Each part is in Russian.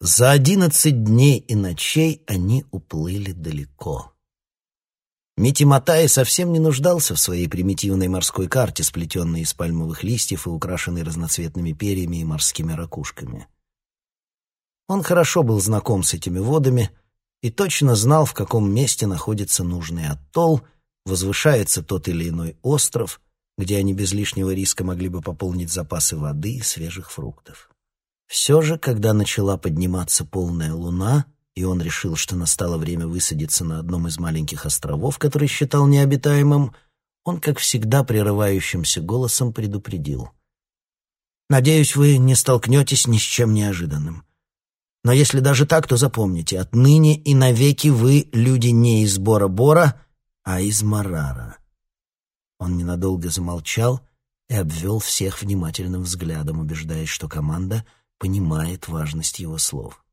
За одиннадцать дней и ночей они уплыли далеко. Мити Матай совсем не нуждался в своей примитивной морской карте, сплетенной из пальмовых листьев и украшенной разноцветными перьями и морскими ракушками. Он хорошо был знаком с этими водами и точно знал, в каком месте находится нужный атолл, возвышается тот или иной остров, где они без лишнего риска могли бы пополнить запасы воды и свежих фруктов. Все же, когда начала подниматься полная луна, и он решил, что настало время высадиться на одном из маленьких островов, который считал необитаемым, он, как всегда, прерывающимся голосом предупредил. «Надеюсь, вы не столкнетесь ни с чем неожиданным. Но если даже так, то запомните, отныне и навеки вы люди не из Бора-Бора, а из Марара». Он ненадолго замолчал и обвел всех внимательным взглядом, убеждаясь, что команда понимает важность его слов.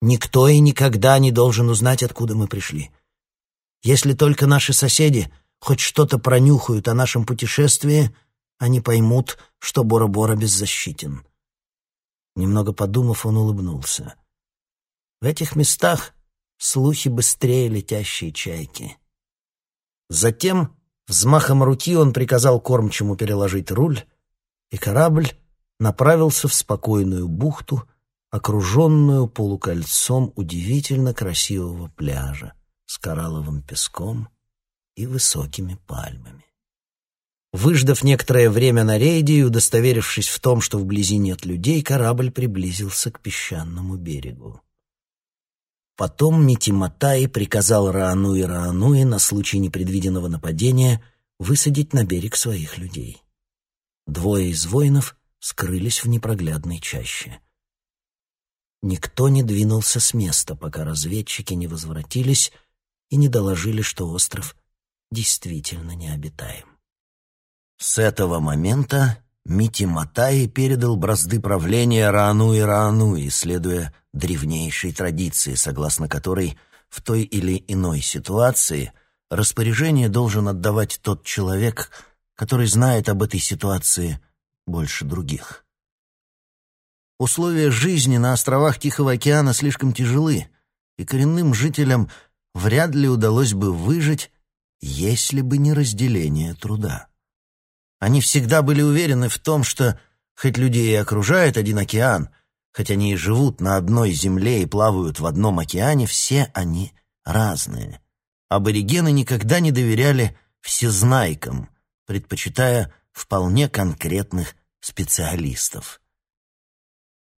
Никто и никогда не должен узнать, откуда мы пришли. Если только наши соседи хоть что-то пронюхают о нашем путешествии, они поймут, что Бора-Бора беззащитен. Немного подумав, он улыбнулся. В этих местах слухи быстрее летящие чайки. Затем взмахом руки он приказал кормчему переложить руль, и корабль направился в спокойную бухту, окруженную полукольцом удивительно красивого пляжа с коралловым песком и высокими пальмами. Выждав некоторое время на рейде и удостоверившись в том, что вблизи нет людей, корабль приблизился к песчаному берегу. Потом Митиматай приказал Раану и Раануи на случай непредвиденного нападения высадить на берег своих людей. Двое из воинов скрылись в непроглядной чаще. Никто не двинулся с места, пока разведчики не возвратились и не доложили, что остров действительно необитаем. С этого момента Мити Матай передал бразды правления Раану и Раануи, следуя древнейшей традиции, согласно которой в той или иной ситуации распоряжение должен отдавать тот человек, который знает об этой ситуации больше других. Условия жизни на островах Тихого океана слишком тяжелы, и коренным жителям вряд ли удалось бы выжить, если бы не разделение труда. Они всегда были уверены в том, что хоть людей и окружает один океан, хоть они и живут на одной земле и плавают в одном океане, все они разные. Аборигены никогда не доверяли всезнайкам, предпочитая вполне конкретных специалистов.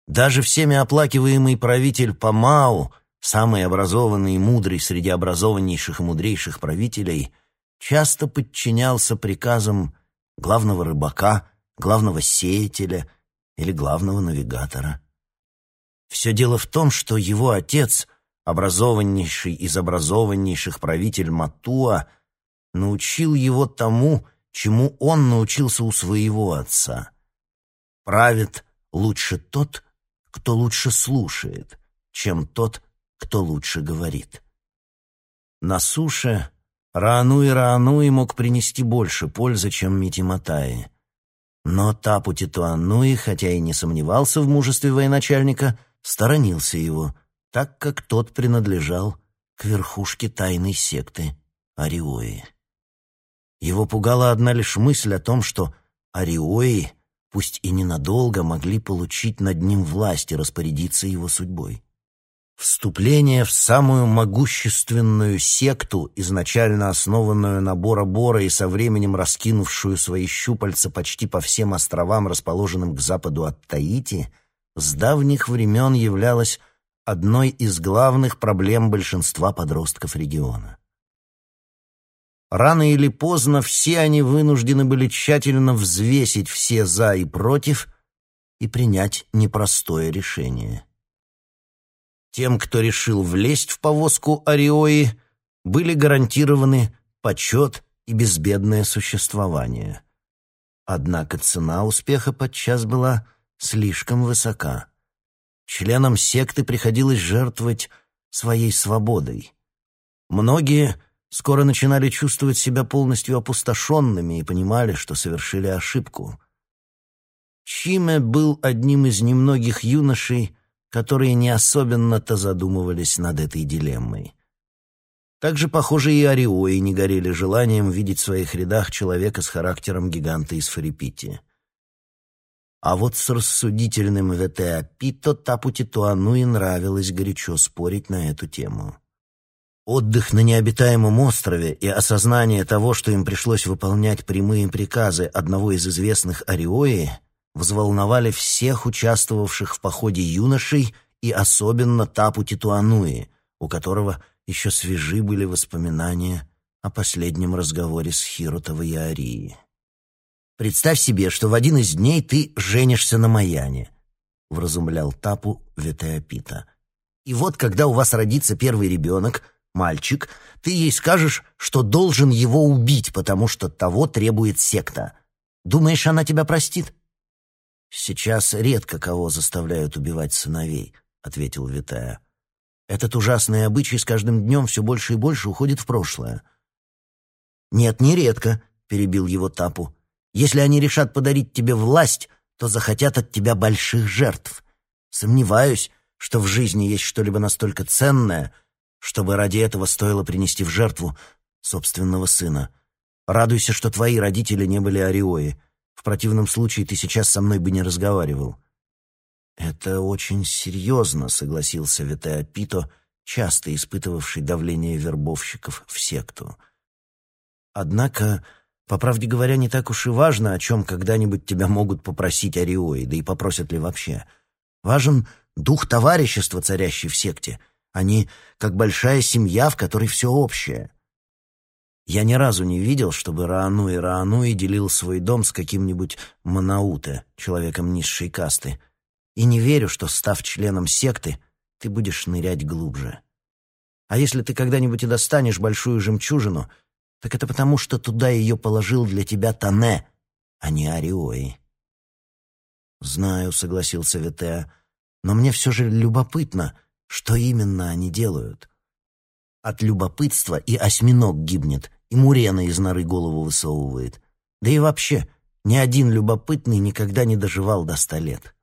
Даже всеми оплакиваемый правитель Памау, самый образованный и мудрый среди образованнейших и мудрейших правителей, часто подчинялся приказам главного рыбака, главного сеятеля или главного навигатора. Все дело в том, что его отец, образованнейший из образованнейших правитель Матуа, научил его тому, чему он научился у своего отца. Правит лучше тот, кто лучше слушает, чем тот, кто лучше говорит. На суше Раануи Раануи мог принести больше пользы, чем Митиматаи. Но Тапу Титуануи, хотя и не сомневался в мужестве военачальника, сторонился его, так как тот принадлежал к верхушке тайной секты Ариои. Его пугала одна лишь мысль о том, что Ариои, пусть и ненадолго, могли получить над ним власть и распорядиться его судьбой. Вступление в самую могущественную секту, изначально основанную на Бора-Бора и со временем раскинувшую свои щупальца почти по всем островам, расположенным к западу от Таити, с давних времен являлось одной из главных проблем большинства подростков региона. Рано или поздно все они вынуждены были тщательно взвесить все «за» и «против» и принять непростое решение. Тем, кто решил влезть в повозку Ариои, были гарантированы почет и безбедное существование. Однако цена успеха подчас была слишком высока. Членам секты приходилось жертвовать своей свободой. Многие — скоро начинали чувствовать себя полностью опустошенными и понимали, что совершили ошибку. Чиме был одним из немногих юношей, которые не особенно-то задумывались над этой дилеммой. Также, похоже, и Ариои не горели желанием видеть в своих рядах человека с характером гиганта из Фарипити. А вот с рассудительным Ветеа Пито Тапути Туануи нравилось горячо спорить на эту тему. Отдых на необитаемом острове и осознание того, что им пришлось выполнять прямые приказы одного из известных Ариои, взволновали всех участвовавших в походе юношей и особенно Тапу Титуануи, у которого еще свежи были воспоминания о последнем разговоре с Хиротовой и Арии. «Представь себе, что в один из дней ты женишься на Маяне», — вразумлял Тапу Ветеопита. «И вот, когда у вас родится первый ребенок, мальчик, ты ей скажешь, что должен его убить, потому что того требует секта. Думаешь, она тебя простит?» «Сейчас редко кого заставляют убивать сыновей», — ответил Витая. «Этот ужасный обычай с каждым днем все больше и больше уходит в прошлое». «Нет, не редко», — перебил его Тапу. «Если они решат подарить тебе власть, то захотят от тебя больших жертв. Сомневаюсь, что в жизни есть что-либо настолько ценное, чтобы ради этого стоило принести в жертву собственного сына. Радуйся, что твои родители не были ариои. В противном случае ты сейчас со мной бы не разговаривал». «Это очень серьезно», — согласился Витая Пито, часто испытывавший давление вербовщиков в секту. «Однако, по правде говоря, не так уж и важно, о чем когда-нибудь тебя могут попросить ариои, да и попросят ли вообще. Важен дух товарищества, царящий в секте — они как большая семья, в которой все общее. Я ни разу не видел, чтобы Раануи Раануи делил свой дом с каким-нибудь Манауте, человеком низшей касты. И не верю, что, став членом секты, ты будешь нырять глубже. А если ты когда-нибудь и достанешь большую жемчужину, так это потому, что туда ее положил для тебя Тане, а не Ариои. «Знаю», — согласился Витеа, — «но мне все же любопытно, что именно они делают? От любопытства и осьминог гибнет, и мурена из норы голову высовывает. Да и вообще, ни один любопытный никогда не доживал до ста лет.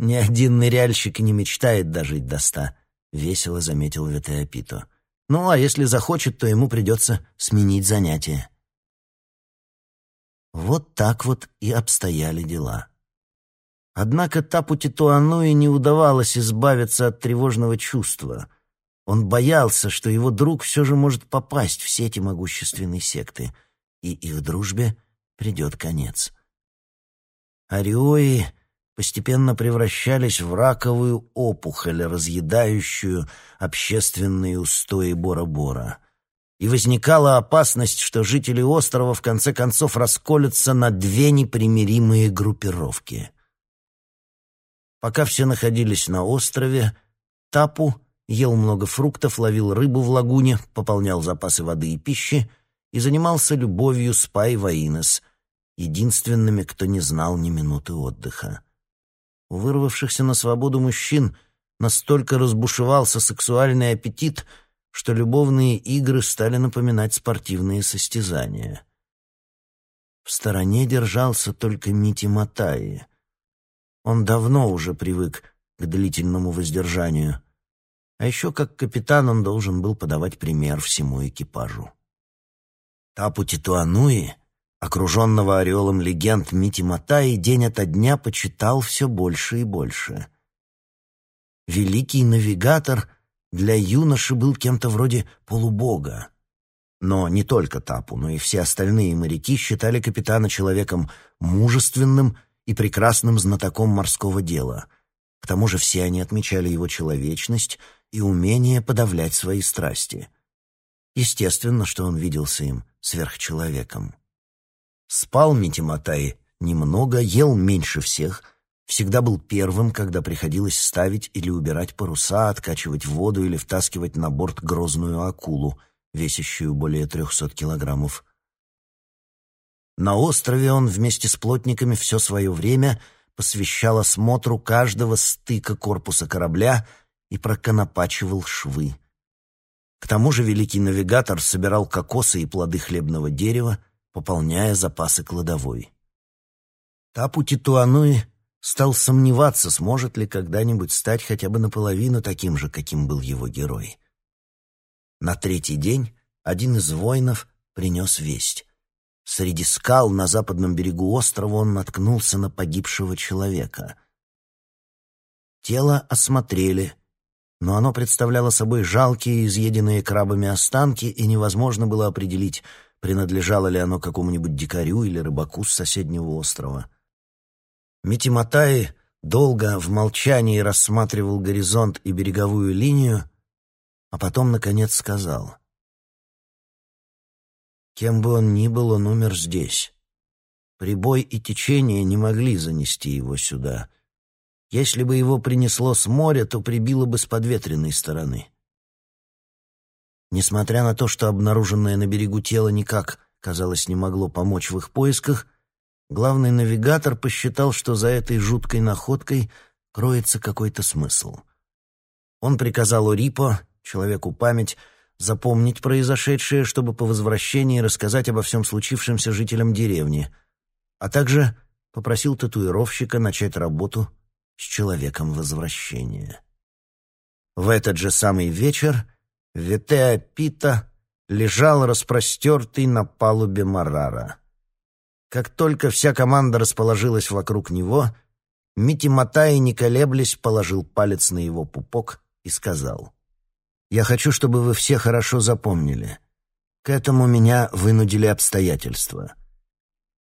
Ни один ныряльщик и не мечтает дожить до ста, — весело заметил Ветеопито. Ну, а если захочет, то ему придется сменить занятие. Вот так вот и обстояли дела. Однако Тапу Титуануи не удавалось избавиться от тревожного чувства. Он боялся, что его друг все же может попасть в сети могущественной секты, и их дружбе придет конец. Ариои постепенно превращались в раковую опухоль, разъедающую общественные устои Бора-Бора. И возникала опасность, что жители острова в конце концов расколются на две непримиримые группировки — Пока все находились на острове, Тапу ел много фруктов, ловил рыбу в лагуне, пополнял запасы воды и пищи и занимался любовью с Пай Ваинес, единственными, кто не знал ни минуты отдыха. У вырвавшихся на свободу мужчин настолько разбушевался сексуальный аппетит, что любовные игры стали напоминать спортивные состязания. В стороне держался только Мити Матаи — он давно уже привык к длительному воздержанию. А еще как капитан он должен был подавать пример всему экипажу. Тапу Титуануи, окруженного ореолом легенд Мити Матаи, день ото дня почитал все больше и больше. Великий навигатор для юноши был кем-то вроде полубога. Но не только Тапу, но и все остальные моряки считали капитана человеком мужественным и прекрасным знатоком морского дела. К тому же все они отмечали его человечность и умение подавлять свои страсти. Естественно, что он виделся им сверхчеловеком. Спал Митиматай немного, ел меньше всех, всегда был первым, когда приходилось ставить или убирать паруса, откачивать воду или втаскивать на борт грозную акулу, весящую более трехсот килограммов. На острове он вместе с плотниками все свое время посвящал осмотру каждого стыка корпуса корабля и проконопачивал швы. К тому же великий навигатор собирал кокосы и плоды хлебного дерева, пополняя запасы кладовой. Тапу Титуануи стал сомневаться, сможет ли когда-нибудь стать хотя бы наполовину таким же, каким был его герой. На третий день один из воинов принес весть. Среди скал на западном берегу острова он наткнулся на погибшего человека. Тело осмотрели, но оно представляло собой жалкие, изъеденные крабами останки, и невозможно было определить, принадлежало ли оно какому-нибудь дикарю или рыбаку с соседнего острова. Митиматай долго в молчании рассматривал горизонт и береговую линию, а потом, наконец, сказал. Кем бы он ни был, он умер здесь. Прибой и течение не могли занести его сюда. Если бы его принесло с моря, то прибило бы с подветренной стороны. Несмотря на то, что обнаруженное на берегу тело никак, казалось, не могло помочь в их поисках, Главный навигатор посчитал, что за этой жуткой находкой кроется какой-то смысл. Он приказал Урипо, человеку память, запомнить произошедшее, чтобы по возвращении рассказать обо всем случившемся жителям деревни, а также попросил татуировщика начать работу с человеком возвращения. В этот же самый вечер Ветеа Пита лежал распростертый на палубе Марара. Как только вся команда расположилась вокруг него, Мити Матай, не колеблясь, положил палец на его пупок и сказал, «Я хочу, чтобы вы все хорошо запомнили. К этому меня вынудили обстоятельства.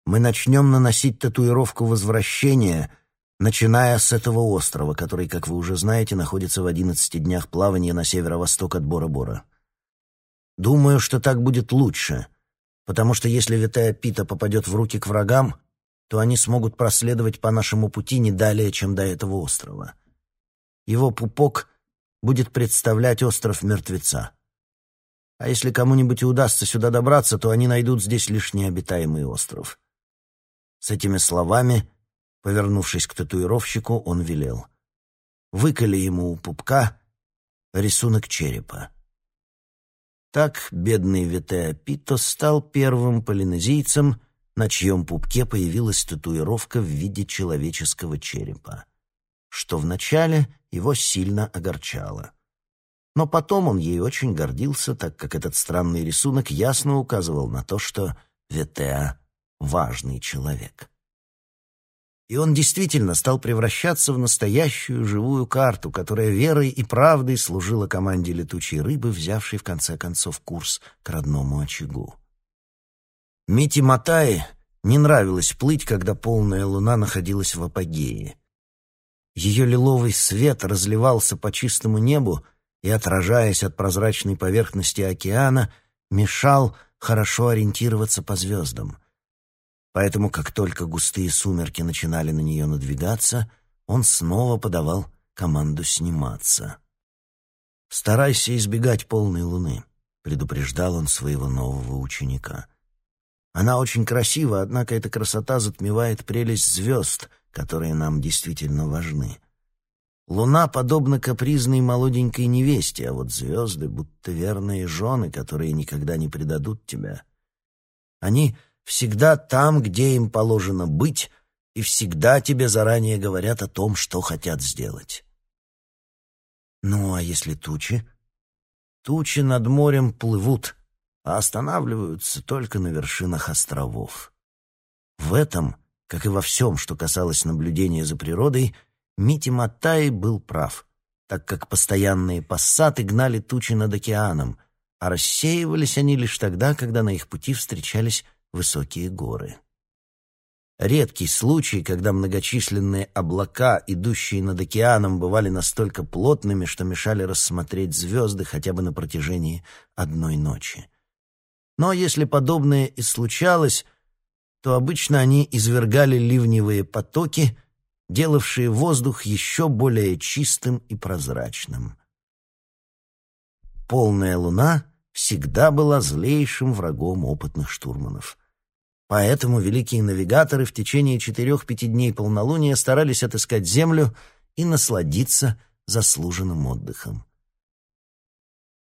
Мы начнем наносить татуировку возвращения, начиная с этого острова, который, как вы уже знаете, находится в одиннадцати днях плавания на северо-восток от Бора-Бора. Думаю, что так будет лучше» потому что если Витая Пита попадет в руки к врагам, то они смогут проследовать по нашему пути не далее, чем до этого острова. Его пупок будет представлять остров мертвеца. А если кому-нибудь и удастся сюда добраться, то они найдут здесь лишь необитаемый остров. С этими словами, повернувшись к татуировщику, он велел. «Выколи ему у пупка рисунок черепа». Так бедный Витеа Питто стал первым полинезийцем, на чьем пупке появилась татуировка в виде человеческого черепа, что вначале его сильно огорчало. Но потом он ей очень гордился, так как этот странный рисунок ясно указывал на то, что Ветеа — важный человек. И он действительно стал превращаться в настоящую живую карту, которая верой и правдой служила команде летучей рыбы, взявшей в конце концов курс к родному очагу. Мити Матай не нравилось плыть, когда полная луна находилась в апогее. Ее лиловый свет разливался по чистому небу и, отражаясь от прозрачной поверхности океана, мешал хорошо ориентироваться по звездам — Поэтому, как только густые сумерки начинали на нее надвигаться, он снова подавал команду сниматься. «Старайся избегать полной луны», — предупреждал он своего нового ученика. «Она очень красива, однако эта красота затмевает прелесть звезд, которые нам действительно важны. Луна подобна капризной молоденькой невесте, а вот звезды будто верные жены, которые никогда не предадут тебя. Они всегда там, где им положено быть, и всегда тебе заранее говорят о том, что хотят сделать. Ну, а если тучи? Тучи над морем плывут, а останавливаются только на вершинах островов. В этом, как и во всем, что касалось наблюдения за природой, Мити Маттай был прав, так как постоянные пассаты гнали тучи над океаном, а рассеивались они лишь тогда, когда на их пути встречались высокие горы. Редкий случай, когда многочисленные облака, идущие над океаном, бывали настолько плотными, что мешали рассмотреть звезды хотя бы на протяжении одной ночи. Но если подобное и случалось, то обычно они извергали ливневые потоки, делавшие воздух еще более чистым и прозрачным. Полная луна всегда была злейшим врагом опытных штурманов. Поэтому великие навигаторы в течение четырех-пяти дней полнолуния старались отыскать землю и насладиться заслуженным отдыхом.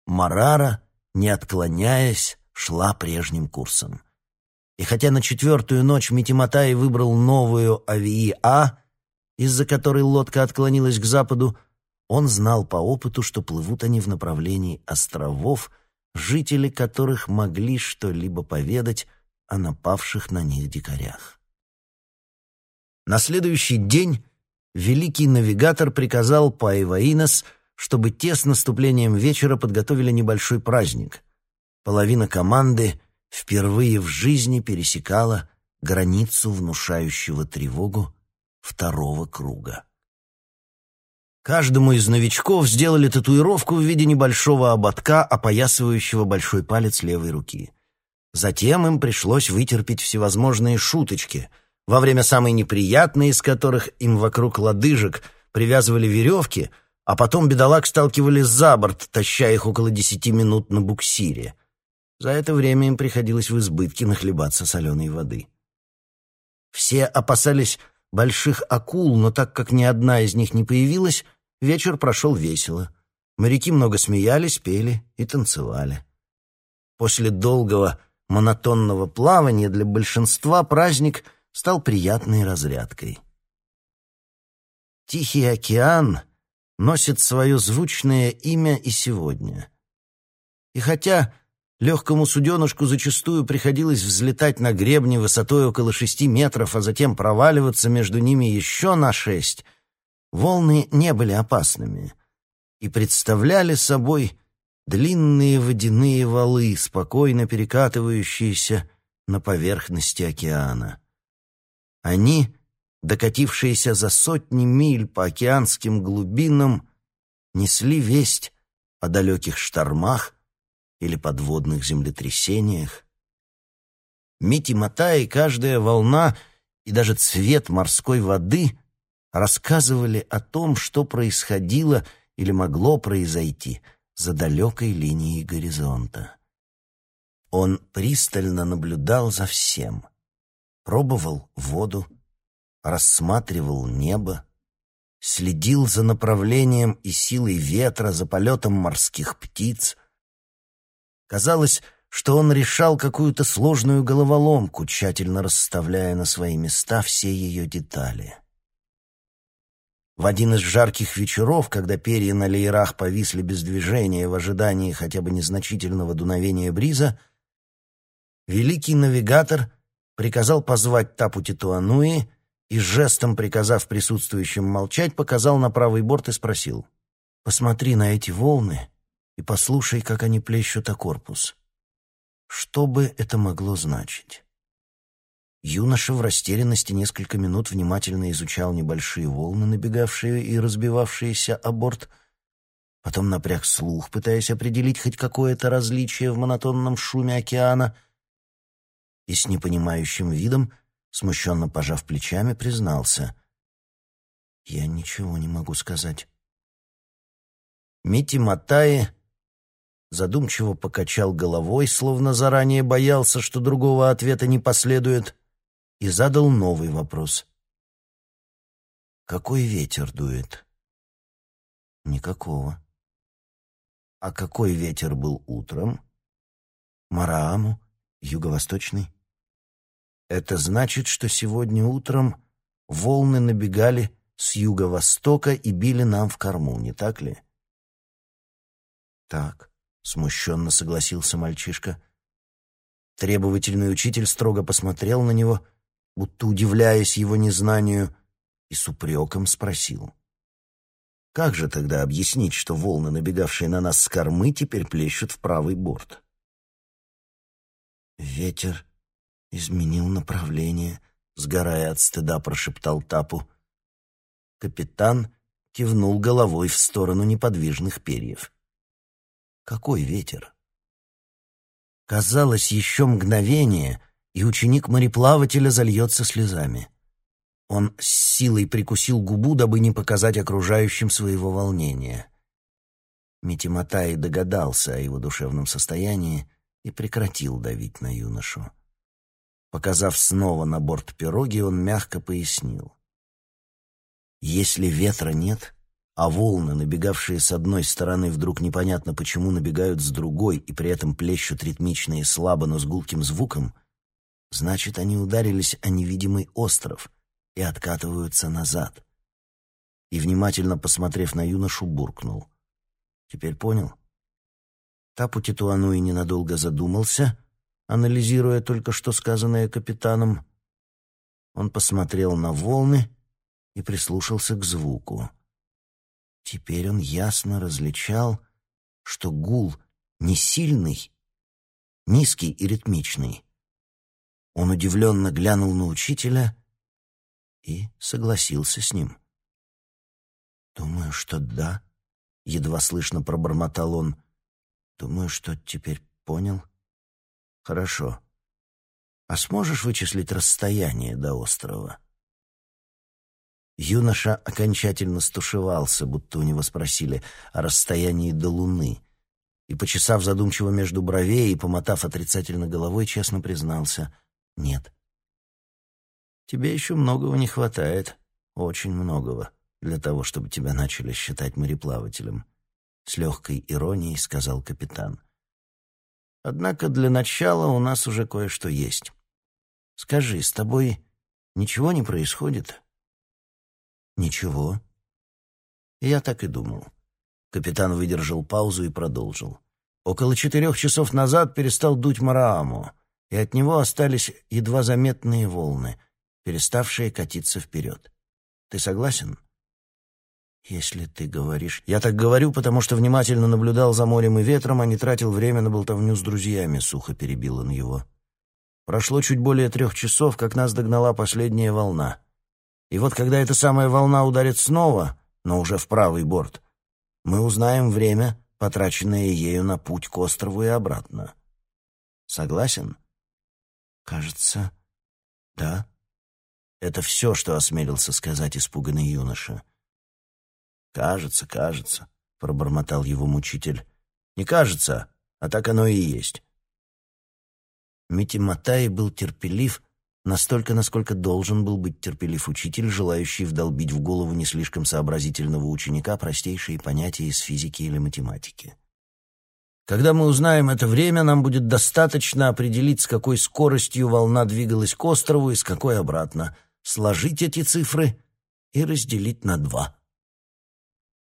Марара, не отклоняясь, шла прежним курсом. И хотя на четвертую ночь Митиматай выбрал новую Авии-А, из-за которой лодка отклонилась к западу, он знал по опыту, что плывут они в направлении островов, жители которых могли что-либо поведать о напавших на них дикарях. На следующий день великий навигатор приказал Паеваинос, чтобы те с наступлением вечера подготовили небольшой праздник. Половина команды впервые в жизни пересекала границу внушающего тревогу второго круга. Каждому из новичков сделали татуировку в виде небольшого ободка, опоясывающего большой палец левой руки. Затем им пришлось вытерпеть всевозможные шуточки, во время самой неприятной из которых им вокруг лодыжек привязывали веревки, а потом бедолаг сталкивали за борт, таща их около десяти минут на буксире. За это время им приходилось в избытке нахлебаться соленой воды. Все опасались больших акул, но так как ни одна из них не появилась, Вечер прошел весело. Моряки много смеялись, пели и танцевали. После долгого монотонного плавания для большинства праздник стал приятной разрядкой. Тихий океан носит свое звучное имя и сегодня. И хотя легкому суденышку зачастую приходилось взлетать на гребни высотой около шести метров, а затем проваливаться между ними еще на шесть — Волны не были опасными и представляли собой длинные водяные валы, спокойно перекатывающиеся на поверхности океана. Они, докатившиеся за сотни миль по океанским глубинам, несли весть о далеких штормах или подводных землетрясениях. Мити Матай, каждая волна и даже цвет морской воды рассказывали о том, что происходило или могло произойти за далекой линией горизонта. Он пристально наблюдал за всем, пробовал воду, рассматривал небо, следил за направлением и силой ветра, за полетом морских птиц. Казалось, что он решал какую-то сложную головоломку, тщательно расставляя на свои места все ее детали. В один из жарких вечеров, когда перья на леерах повисли без движения в ожидании хотя бы незначительного дуновения бриза, великий навигатор приказал позвать Тапу Титуануи и, жестом приказав присутствующим молчать, показал на правый борт и спросил «Посмотри на эти волны и послушай, как они плещут о корпус. Что бы это могло значить?» Юноша в растерянности несколько минут внимательно изучал небольшие волны, набегавшие и разбивавшиеся о борт, потом напряг слух, пытаясь определить хоть какое-то различие в монотонном шуме океана, и с непонимающим видом, смущенно пожав плечами, признался. «Я ничего не могу сказать». Мити Матаи задумчиво покачал головой, словно заранее боялся, что другого ответа не последует — и задал новый вопрос. «Какой ветер дует?» «Никакого». «А какой ветер был утром?» «Марааму, юго-восточный». «Это значит, что сегодня утром волны набегали с юго-востока и били нам в корму, не так ли?» «Так», — смущенно согласился мальчишка. Требовательный учитель строго посмотрел на него — будто удивляясь его незнанию, и с упреком спросил. «Как же тогда объяснить, что волны, набегавшие на нас с кормы, теперь плещут в правый борт?» «Ветер изменил направление», — сгорая от стыда, прошептал Тапу. Капитан кивнул головой в сторону неподвижных перьев. «Какой ветер?» Казалось, еще мгновение, и ученик мореплавателя зальется слезами. Он с силой прикусил губу, дабы не показать окружающим своего волнения. Митиматай догадался о его душевном состоянии и прекратил давить на юношу. Показав снова на борт пироги, он мягко пояснил. «Если ветра нет, а волны, набегавшие с одной стороны, вдруг непонятно почему набегают с другой и при этом плещут ритмично и слабо, но с гулким звуком — Значит, они ударились о невидимый остров и откатываются назад, и, внимательно посмотрев на юношу, буркнул. «Теперь понял?» Тапу Титуануи ненадолго задумался, анализируя только что сказанное капитаном. Он посмотрел на волны и прислушался к звуку. Теперь он ясно различал, что гул не сильный, низкий и ритмичный. Он удивленно глянул на учителя и согласился с ним. «Думаю, что да», — едва слышно пробормотал он. «Думаю, что теперь понял». «Хорошо. А сможешь вычислить расстояние до острова?» Юноша окончательно стушевался, будто у него спросили о расстоянии до Луны, и, почесав задумчиво между бровей и помотав отрицательно головой, честно признался «нет». «Тебе еще многого не хватает, очень многого, для того, чтобы тебя начали считать мореплавателем», — с легкой иронией сказал капитан. «Однако для начала у нас уже кое-что есть. Скажи, с тобой ничего не происходит?» «Ничего». Я так и думал. Капитан выдержал паузу и продолжил. Около четырех часов назад перестал дуть Марааму, и от него остались едва заметные волны, переставшие катиться вперед. Ты согласен? Если ты говоришь... Я так говорю, потому что внимательно наблюдал за морем и ветром, а не тратил время на болтовню с друзьями, сухо перебил он его. Прошло чуть более трех часов, как нас догнала последняя волна. И вот когда эта самая волна ударит снова, но уже в правый борт, мы узнаем время, потраченное ею на путь к острову и обратно. Согласен? Кажется, да. Это все, что осмелился сказать испуганный юноша. «Кажется, кажется», — пробормотал его мучитель. «Не кажется, а так оно и есть». Мити Матай был терпелив Настолько, насколько должен был быть терпелив учитель, желающий вдолбить в голову не слишком сообразительного ученика простейшие понятия из физики или математики. Когда мы узнаем это время, нам будет достаточно определить, с какой скоростью волна двигалась к острову и с какой обратно, сложить эти цифры и разделить на два.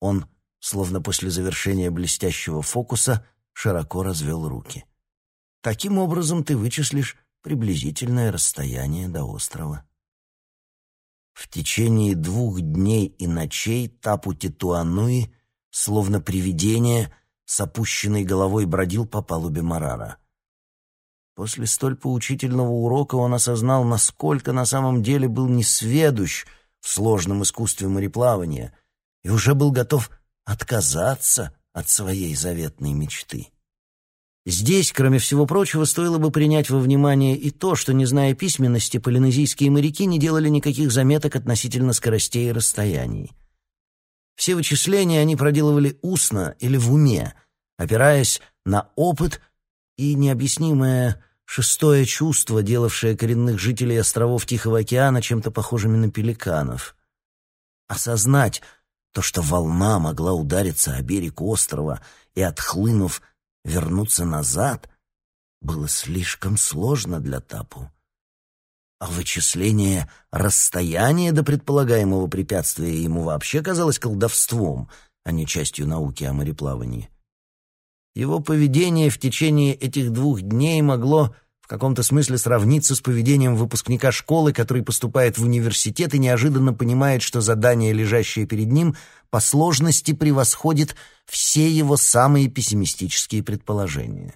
Он, словно после завершения блестящего фокуса, широко развел руки. Таким образом ты вычислишь приблизительное расстояние до острова. В течение двух дней и ночей Тапу Титуануи, словно привидение, с опущенной головой бродил по палубе Марара. После столь поучительного урока он осознал, насколько на самом деле был несведущ в сложном искусстве мореплавания и уже был готов отказаться от своей заветной мечты. Здесь, кроме всего прочего, стоило бы принять во внимание и то, что, не зная письменности, полинезийские моряки не делали никаких заметок относительно скоростей и расстояний. Все вычисления они проделывали устно или в уме, опираясь на опыт и необъяснимое шестое чувство, делавшее коренных жителей островов Тихого океана чем-то похожими на пеликанов. Осознать то, что волна могла удариться о берег острова и, отхлынув, вернуться назад было слишком сложно для Тапу. А вычисление расстояния до предполагаемого препятствия ему вообще казалось колдовством, а не частью науки о мореплавании. Его поведение в течение этих двух дней могло каком-то смысле сравниться с поведением выпускника школы, который поступает в университет и неожиданно понимает, что задание, лежащее перед ним, по сложности превосходит все его самые пессимистические предположения.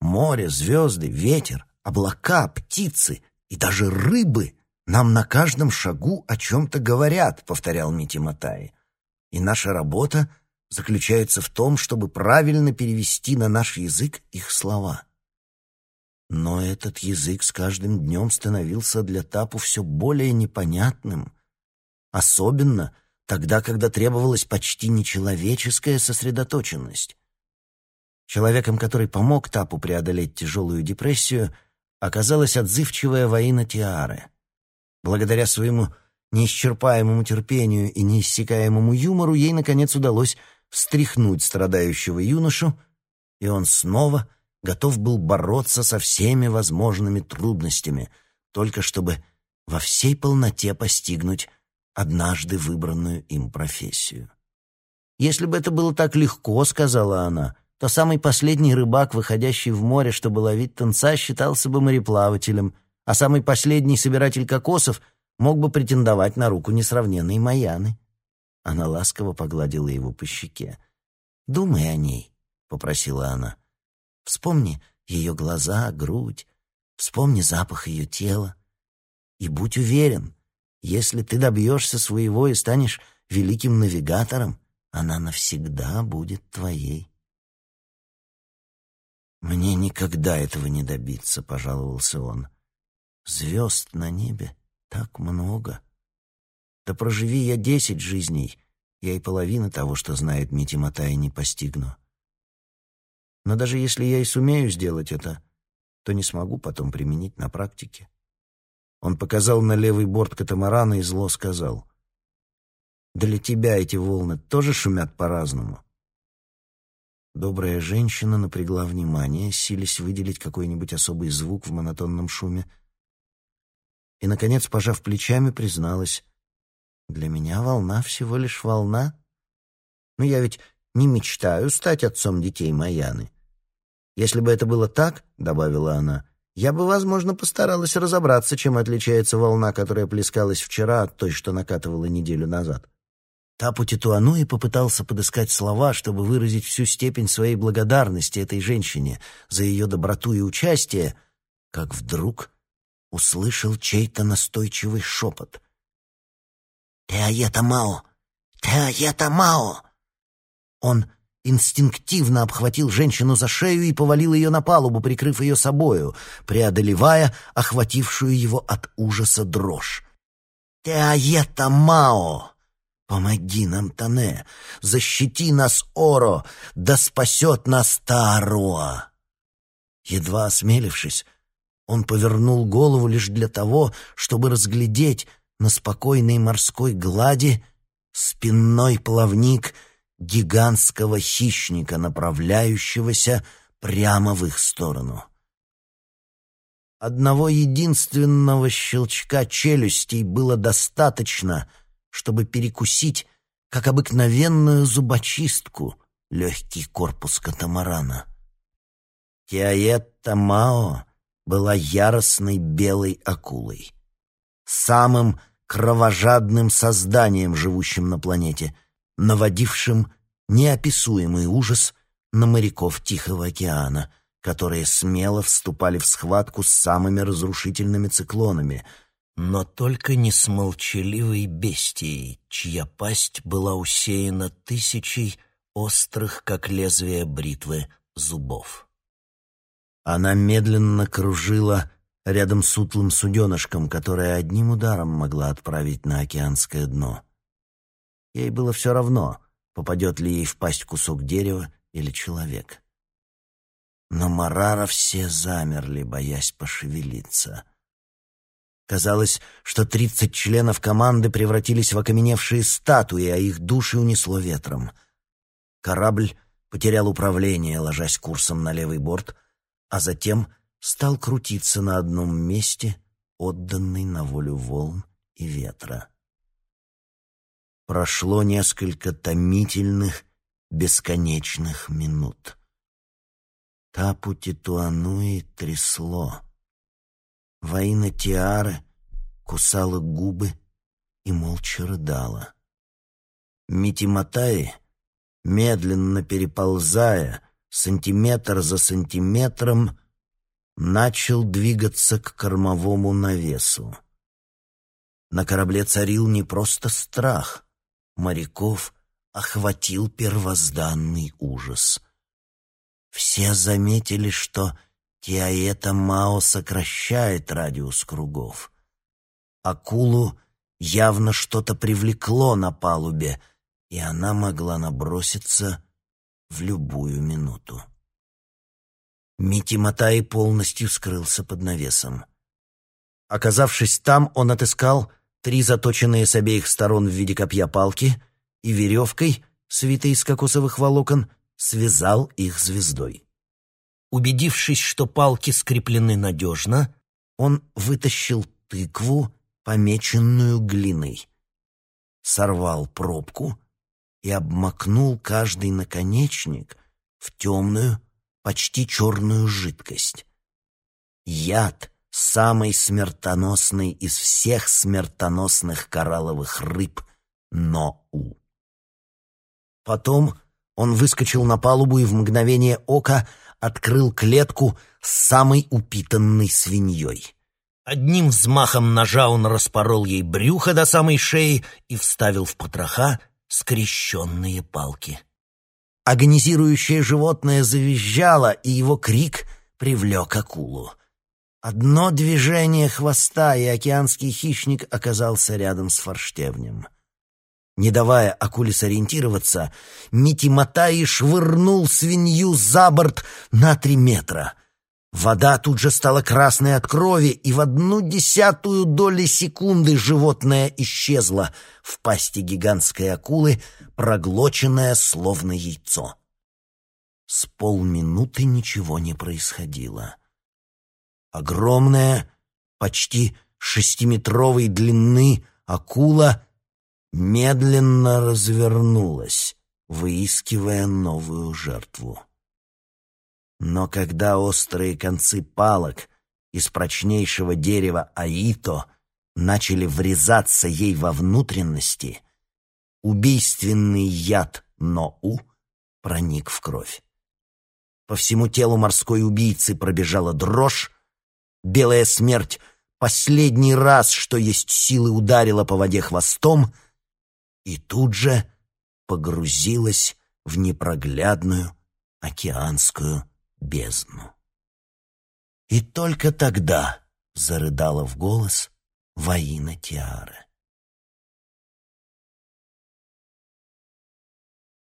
Море, звезды, ветер, облака, птицы и даже рыбы нам на каждом шагу о чем-то говорят, повторял Мити Матай. И наша работа заключается в том, чтобы правильно перевести на наш язык их слова. Но этот язык с каждым днем становился для Тапу все более непонятным, особенно тогда, когда требовалась почти нечеловеческая сосредоточенность. Человеком, который помог Тапу преодолеть тяжелую депрессию, оказалась отзывчивая воина Тиары. Благодаря своему неисчерпаемому терпению и неиссякаемому юмору ей, наконец, удалось встряхнуть страдающего юношу, и он снова готов был бороться со всеми возможными трудностями, только чтобы во всей полноте постигнуть однажды выбранную им профессию. «Если бы это было так легко, — сказала она, — то самый последний рыбак, выходящий в море, чтобы ловить тунца, считался бы мореплавателем, а самый последний собиратель кокосов мог бы претендовать на руку несравненной Маяны». Она ласково погладила его по щеке. «Думай о ней», — попросила она. «Вспомни ее глаза, грудь, вспомни запах ее тела. И будь уверен, если ты добьешься своего и станешь великим навигатором, она навсегда будет твоей». «Мне никогда этого не добиться», — пожаловался он. «Звезд на небе так много». Да проживи я десять жизней, я и половины того, что знает Мити Матай, не постигну. Но даже если я и сумею сделать это, то не смогу потом применить на практике. Он показал на левый борт катамарана и зло сказал. «Для тебя эти волны тоже шумят по-разному?» Добрая женщина напрягла внимание, силясь выделить какой-нибудь особый звук в монотонном шуме. И, наконец, пожав плечами, призналась. Для меня волна всего лишь волна. Но я ведь не мечтаю стать отцом детей Маяны. Если бы это было так, — добавила она, — я бы, возможно, постаралась разобраться, чем отличается волна, которая плескалась вчера, от той, что накатывала неделю назад. Тапу Титуануи попытался подыскать слова, чтобы выразить всю степень своей благодарности этой женщине за ее доброту и участие, как вдруг услышал чей-то настойчивый шепот. «Теаета Мао! Теаета Мао!» Он инстинктивно обхватил женщину за шею и повалил ее на палубу, прикрыв ее собою, преодолевая охватившую его от ужаса дрожь. «Теаета Мао!» «Помоги нам, Тане! Защити нас, Оро! Да спасет нас Таароа!» Едва осмелившись, он повернул голову лишь для того, чтобы разглядеть на спокойной морской глади спинной плавник гигантского хищника, направляющегося прямо в их сторону. Одного единственного щелчка челюстей было достаточно, чтобы перекусить, как обыкновенную зубочистку, легкий корпус катамарана. Тиаетта Мао была яростной белой акулой самым кровожадным созданием, живущим на планете, наводившим неописуемый ужас на моряков Тихого океана, которые смело вступали в схватку с самыми разрушительными циклонами, но только не с молчаливой бестией, чья пасть была усеяна тысячей острых, как лезвие бритвы, зубов. Она медленно кружила рядом с утлым суденышком, которое одним ударом могла отправить на океанское дно. Ей было все равно, попадет ли ей в пасть кусок дерева или человек. Но Марара все замерли, боясь пошевелиться. Казалось, что тридцать членов команды превратились в окаменевшие статуи, а их души унесло ветром. Корабль потерял управление, ложась курсом на левый борт, а затем — стал крутиться на одном месте, отданный на волю волн и ветра. Прошло несколько томительных, бесконечных минут. Тапу Титуануи трясло. Воина Тиары кусала губы и молча рыдала. Митиматаи, медленно переползая, сантиметр за сантиметром, начал двигаться к кормовому навесу. На корабле царил не просто страх. Моряков охватил первозданный ужас. Все заметили, что Тиаэта Мао сокращает радиус кругов. Акулу явно что-то привлекло на палубе, и она могла наброситься в любую минуту. Мити Матай полностью скрылся под навесом. Оказавшись там, он отыскал три заточенные с обеих сторон в виде копья палки и веревкой, свитой из кокосовых волокон, связал их звездой. Убедившись, что палки скреплены надежно, он вытащил тыкву, помеченную глиной. сорвал пробку и обмакнул каждый наконечник в темную, почти черную жидкость. Яд самый смертоносный из всех смертоносных коралловых рыб Ноу. Потом он выскочил на палубу и в мгновение ока открыл клетку с самой упитанной свиньей. Одним взмахом ножа он распорол ей брюхо до самой шеи и вставил в потроха скрещенные палки. Агонизирующее животное завизжало, и его крик привлек акулу. Одно движение хвоста, и океанский хищник оказался рядом с форштевнем. Не давая акуле сориентироваться, Мити Матаи швырнул свинью за борт на три метра — Вода тут же стала красной от крови, и в одну десятую доли секунды животное исчезло в пасти гигантской акулы, проглоченное словно яйцо. С полминуты ничего не происходило. Огромная, почти шестиметровой длины акула медленно развернулась, выискивая новую жертву. Но когда острые концы палок из прочнейшего дерева аито начали врезаться ей во внутренности, убийственный яд Ноу проник в кровь. По всему телу морской убийцы пробежала дрожь, белая смерть последний раз, что есть силы, ударила по воде хвостом и тут же погрузилась в непроглядную океанскую бездну. И только тогда зарыдала в голос Ваина Тиара.